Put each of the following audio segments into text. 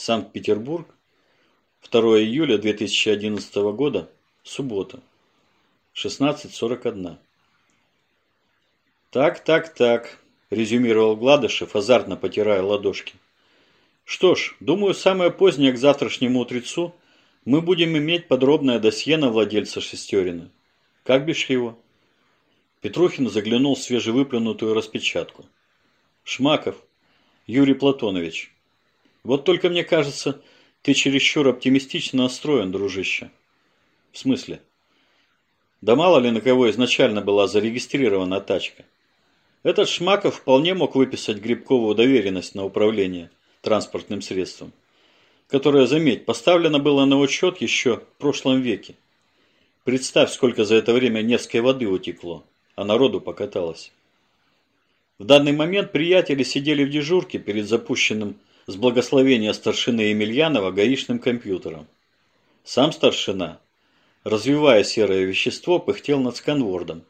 Санкт-Петербург, 2 июля 2011 года, суббота, 16.41. Так, так, так, резюмировал Гладышев, азартно потирая ладошки. Что ж, думаю, самое позднее к завтрашнему утрецу мы будем иметь подробное досье на владельца Шестерина. Как бишь его? Петрухин заглянул в свежевыплюнутую распечатку. Шмаков, Юрий Платонович. Вот только мне кажется, ты чересчур оптимистично настроен, дружище. В смысле? Да мало ли на кого изначально была зарегистрирована тачка. Этот Шмаков вполне мог выписать Грибкову доверенность на управление транспортным средством, которое, заметь, поставлено было на учет еще в прошлом веке. Представь, сколько за это время Невской воды утекло, а народу покаталось. В данный момент приятели сидели в дежурке перед запущенным с благословения старшины Емельянова гаишным компьютером. Сам старшина, развивая серое вещество, пыхтел над сканвордом,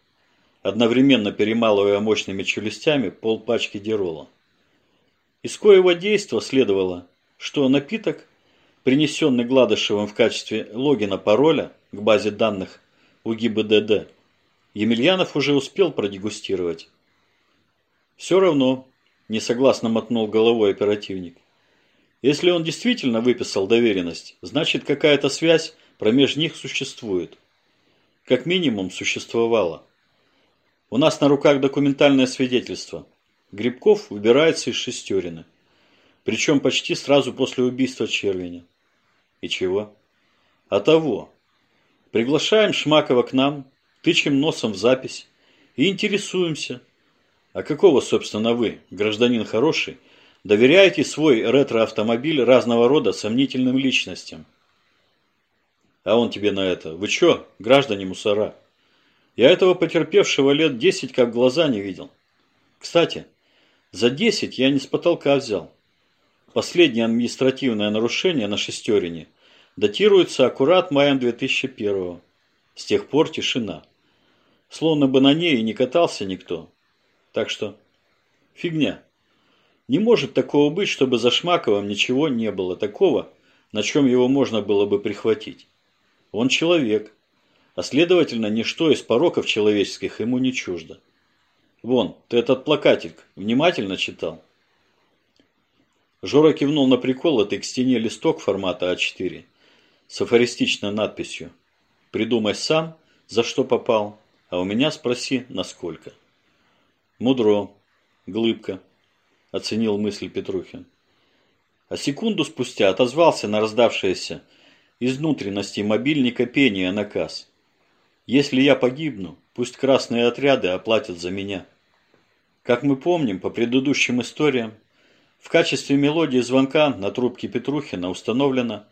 одновременно перемалывая мощными челюстями полпачки дерола. Из коего действа следовало, что напиток, принесенный Гладышевым в качестве логина пароля к базе данных УГИБДД, Емельянов уже успел продегустировать. Все равно, несогласно мотнул головой оперативник. Если он действительно выписал доверенность, значит какая-то связь промеж них существует. Как минимум существовала. У нас на руках документальное свидетельство. Грибков выбирается из шестерины. Причем почти сразу после убийства Червеня. И чего? А того. Приглашаем Шмакова к нам, тычем носом в запись и интересуемся – а какого, собственно, вы, гражданин хороший, доверяете свой ретро-автомобиль разного рода сомнительным личностям? А он тебе на это. Вы чё, граждане мусора? Я этого потерпевшего лет десять как глаза не видел. Кстати, за десять я не с потолка взял. Последнее административное нарушение на шестерине датируется аккурат маем 2001 С тех пор тишина. Словно бы на ней не катался никто. Так что фигня. Не может такого быть, чтобы за Шмаковым ничего не было такого, на чем его можно было бы прихватить. Он человек, а следовательно, ничто из пороков человеческих ему не чуждо. Вон, ты этот плакатик внимательно читал? Жора кивнул на приколотый к стене листок формата А4 с афористичной надписью «Придумай сам, за что попал, а у меня спроси, насколько». Мудро. Глыбка. Оценил мысль Петрухин. А секунду спустя отозвался на раздавшееся из внутренности мобильника пение наказ. Если я погибну, пусть красные отряды оплатят за меня. Как мы помним по предыдущим историям, в качестве мелодии звонка на трубке Петрухина установлена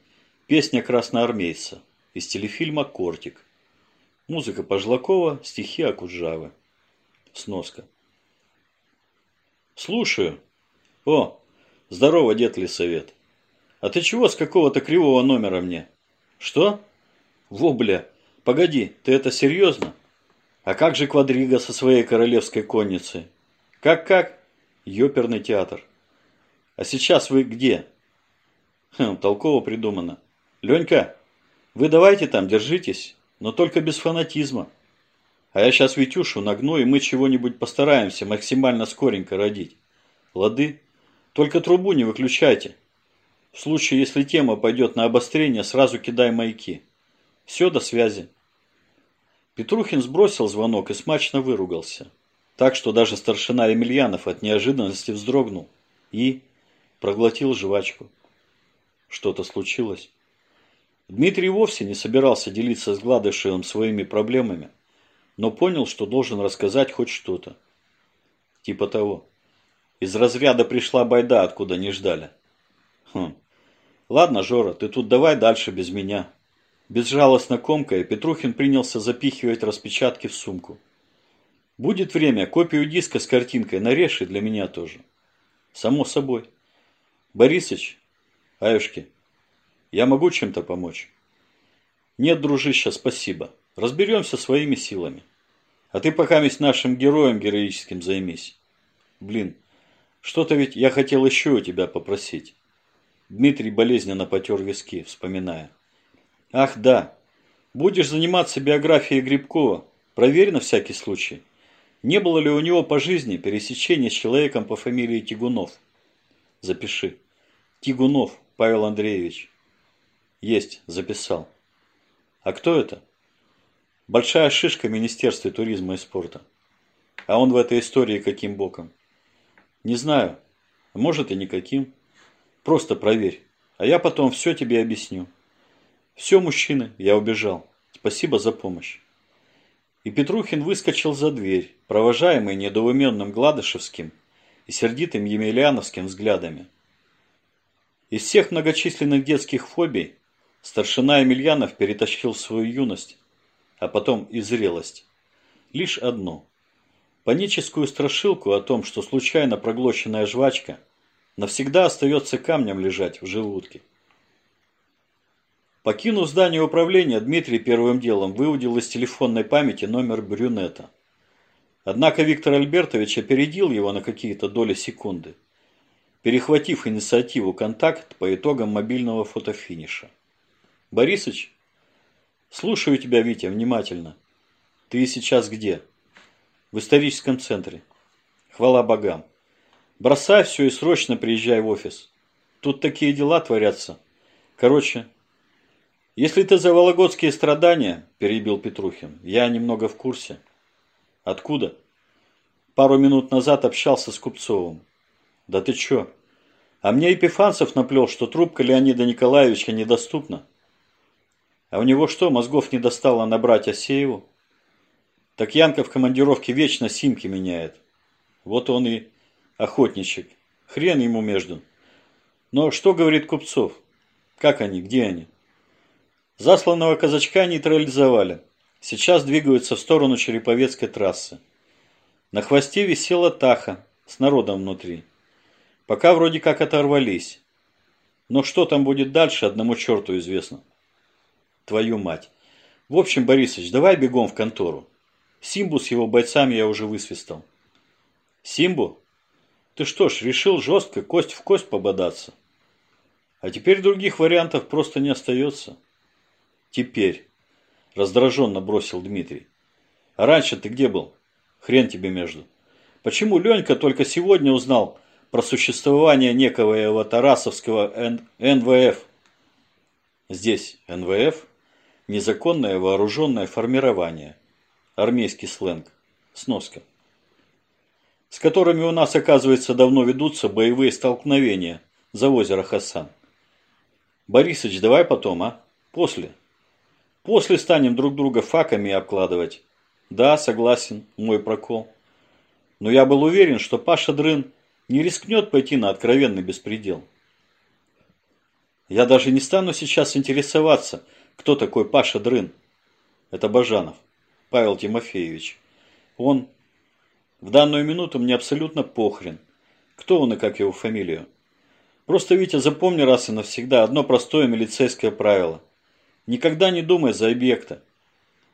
песня красноармейца из телефильма «Кортик». Музыка Пожлакова, стихи Акуджавы. Сноска. Слушаю. О, здорово, дед Лисовет. А ты чего с какого-то кривого номера мне? Что? Во, бля, погоди, ты это серьезно? А как же квадрига со своей королевской конницей? Как-как? Ёперный театр. А сейчас вы где? Хм, толково придумано. Ленька, вы давайте там, держитесь, но только без фанатизма. А я сейчас Витюшу нагну, и мы чего-нибудь постараемся максимально скоренько родить. Лады? Только трубу не выключайте. В случае, если тема пойдет на обострение, сразу кидай маяки. Все, до связи. Петрухин сбросил звонок и смачно выругался. Так что даже старшина Емельянов от неожиданности вздрогнул и проглотил жвачку. Что-то случилось. Дмитрий вовсе не собирался делиться с Гладышевым своими проблемами но понял, что должен рассказать хоть что-то. Типа того. Из разряда пришла байда, откуда не ждали. Хм. Ладно, Жора, ты тут давай дальше без меня. Безжалостно комкая, Петрухин принялся запихивать распечатки в сумку. Будет время, копию диска с картинкой нарежь и для меня тоже. Само собой. Борисыч, Аюшки, я могу чем-то помочь? Нет, дружище, спасибо. Разберемся своими силами. А ты пока весь нашим героем героическим займись. Блин, что-то ведь я хотел еще у тебя попросить. Дмитрий болезненно потер виски, вспоминая. Ах, да. Будешь заниматься биографией Грибкова. Проверь на всякий случай. Не было ли у него по жизни пересечения с человеком по фамилии Тигунов? Запиши. Тигунов Павел Андреевич. Есть, записал. А кто это? Большая шишка в Министерстве туризма и спорта. А он в этой истории каким боком? Не знаю. Может и никаким. Просто проверь. А я потом все тебе объясню. Все, мужчины, я убежал. Спасибо за помощь. И Петрухин выскочил за дверь, провожаемый недоуменным Гладышевским и сердитым Емельяновским взглядами. Из всех многочисленных детских фобий старшина Емельянов перетащил свою юность, а потом и зрелость. Лишь одно. Паническую страшилку о том, что случайно проглоченная жвачка навсегда остается камнем лежать в желудке. Покинув здание управления, Дмитрий первым делом выудил из телефонной памяти номер брюнета. Однако Виктор Альбертович опередил его на какие-то доли секунды, перехватив инициативу контакт по итогам мобильного фотофиниша. «Борисыч?» «Слушаю тебя, Витя, внимательно. Ты сейчас где?» «В историческом центре. Хвала богам. Бросай все и срочно приезжай в офис. Тут такие дела творятся. Короче, «Если ты за вологодские страдания, – перебил Петрухин, – я немного в курсе». «Откуда?» «Пару минут назад общался с Купцовым». «Да ты чё? А мне Епифанцев наплел, что трубка Леонида Николаевича недоступна». «А у него что, мозгов не достало набрать Асееву?» «Так Янка в командировке вечно симки меняет. Вот он и охотничек. Хрен ему между. Но что говорит Купцов? Как они, где они?» Засланного казачка нейтрализовали. Сейчас двигаются в сторону Череповецкой трассы. На хвосте висела Таха с народом внутри. Пока вроде как оторвались. Но что там будет дальше, одному черту известно. Твою мать. В общем, Борисович, давай бегом в контору. Симбу с его бойцами я уже высвистал. Симбу? Ты что ж, решил жестко кость в кость пободаться? А теперь других вариантов просто не остается. Теперь. Раздраженно бросил Дмитрий. А раньше ты где был? Хрен тебе между. Почему Ленька только сегодня узнал про существование некого Тарасовского НВФ? Здесь НВФ – незаконное вооруженное формирование. Армейский сленг. Сноска. С которыми у нас, оказывается, давно ведутся боевые столкновения за озеро Хасан. Борисыч, давай потом, а? После. После станем друг друга факами обкладывать. Да, согласен, мой прокол. Но я был уверен, что Паша Дрын не рискнет пойти на откровенный беспредел. Я даже не стану сейчас интересоваться, кто такой Паша Дрын. Это Бажанов, Павел Тимофеевич. Он... В данную минуту мне абсолютно похрен, кто он и как его фамилию. Просто, Витя, запомни раз и навсегда одно простое милицейское правило. Никогда не думай за объекта.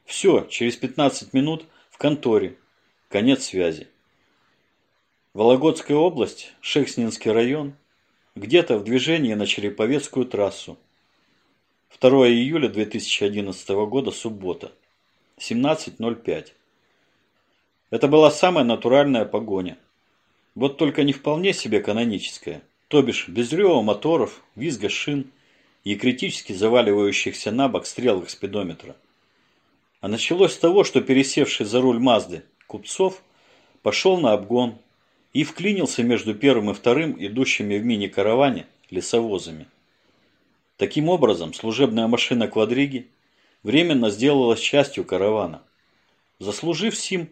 Все, через 15 минут в конторе. Конец связи. Вологодская область, Шекснинский район, где-то в движении на Череповецкую трассу. 2 июля 2011 года, суббота, 17.05. Это была самая натуральная погоня. Вот только не вполне себе каноническая. То бишь, без рева моторов, визга шин – и критически заваливающихся на бок стрелок спидометра. А началось с того, что пересевший за руль Мазды Купцов пошел на обгон и вклинился между первым и вторым идущими в мини-караване лесовозами. Таким образом, служебная машина квадриги временно сделалась частью каравана. Заслужив сим,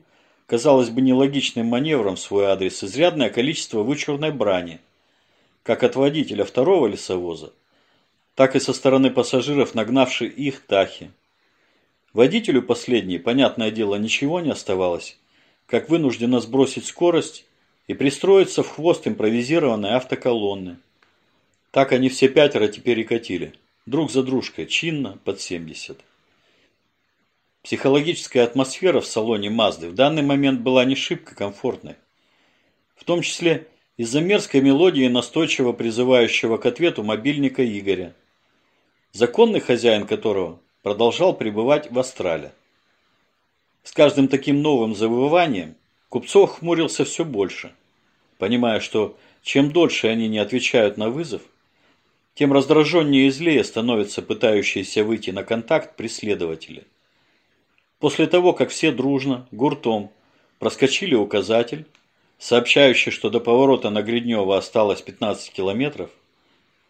казалось бы, нелогичным маневром в свой адрес изрядное количество вычурной брани, как от водителя второго лесовоза, так и со стороны пассажиров, нагнавшей их тахи. Водителю последней, понятное дело, ничего не оставалось, как вынужденно сбросить скорость и пристроиться в хвост импровизированной автоколонны. Так они все пятеро теперь и катили, друг за дружкой, чинно, под 70. Психологическая атмосфера в салоне Мазды в данный момент была не шибко комфортной. В том числе из-за мерзкой мелодии настойчиво призывающего к ответу мобильника Игоря, законный хозяин которого продолжал пребывать в астрале. С каждым таким новым завыванием Купцов хмурился все больше, понимая, что чем дольше они не отвечают на вызов, тем раздраженнее и злее становятся пытающиеся выйти на контакт преследователи. После того, как все дружно, гуртом, проскочили указатель, сообщающий, что до поворота на Гриднево осталось 15 километров,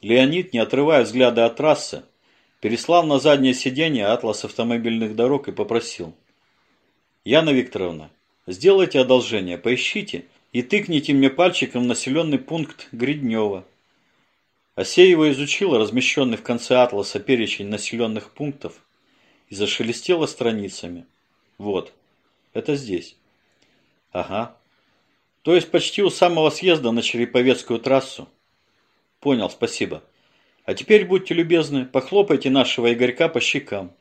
Леонид, не отрывая взгляда от трассы, переслал на заднее сиденье атлас автомобильных дорог и попросил. «Яна Викторовна, сделайте одолжение, поищите и тыкните мне пальчиком населенный пункт Гриднева. Асеева изучила размещенный в конце атласа перечень населенных пунктов и зашелестела страницами. Вот, это здесь. Ага. То есть почти у самого съезда на Череповецкую трассу. Понял, спасибо. А теперь будьте любезны, похлопайте нашего Игорька по щекам.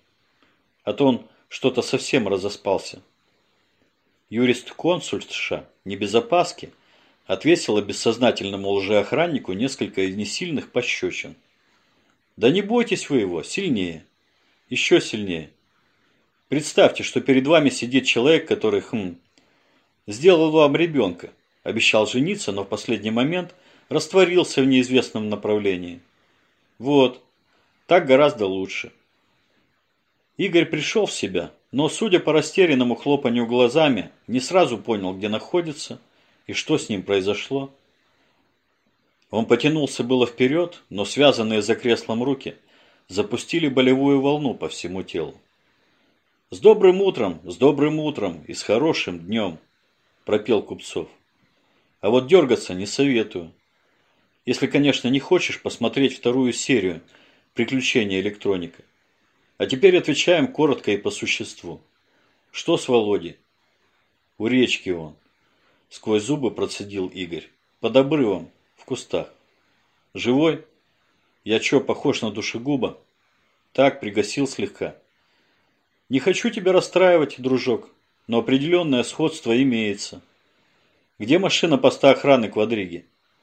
А то он что-то совсем разоспался. Юрист-консульша, не без опаски, отвесила бессознательному лжеохраннику несколько несильных пощечин. Да не бойтесь вы его, сильнее. Еще сильнее. Представьте, что перед вами сидит человек, который, хм, сделал вам ребенка, обещал жениться, но в последний момент растворился в неизвестном направлении. Вот, так гораздо лучше. Игорь пришел в себя, но, судя по растерянному хлопанию глазами, не сразу понял, где находится и что с ним произошло. Он потянулся было вперед, но связанные за креслом руки запустили болевую волну по всему телу. «С добрым утром, с добрым утром и с хорошим днем!» – пропел Купцов. «А вот дергаться не советую. Если, конечно, не хочешь посмотреть вторую серию «Приключения электроника». А теперь отвечаем коротко и по существу. Что с Володей? У речки он. Сквозь зубы процедил Игорь. Под обрывом, в кустах. Живой? Я чё, похож на душегуба? Так, пригасил слегка. Не хочу тебя расстраивать, дружок, но определенное сходство имеется. Где машина поста охраны квадриги?